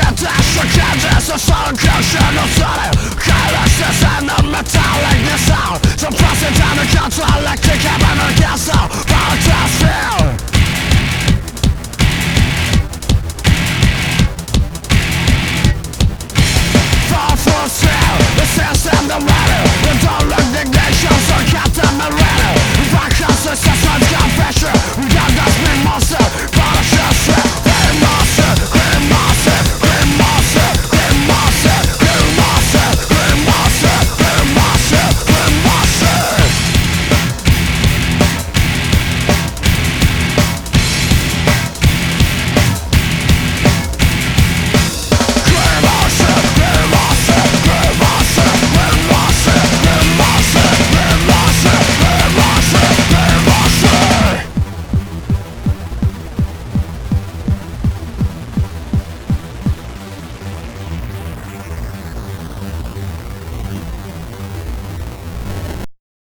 Katarzy, kiedy zastankę się na cele Chylę się ze mną metalik nie są Są prezydenty, kacz, elektykiem, energią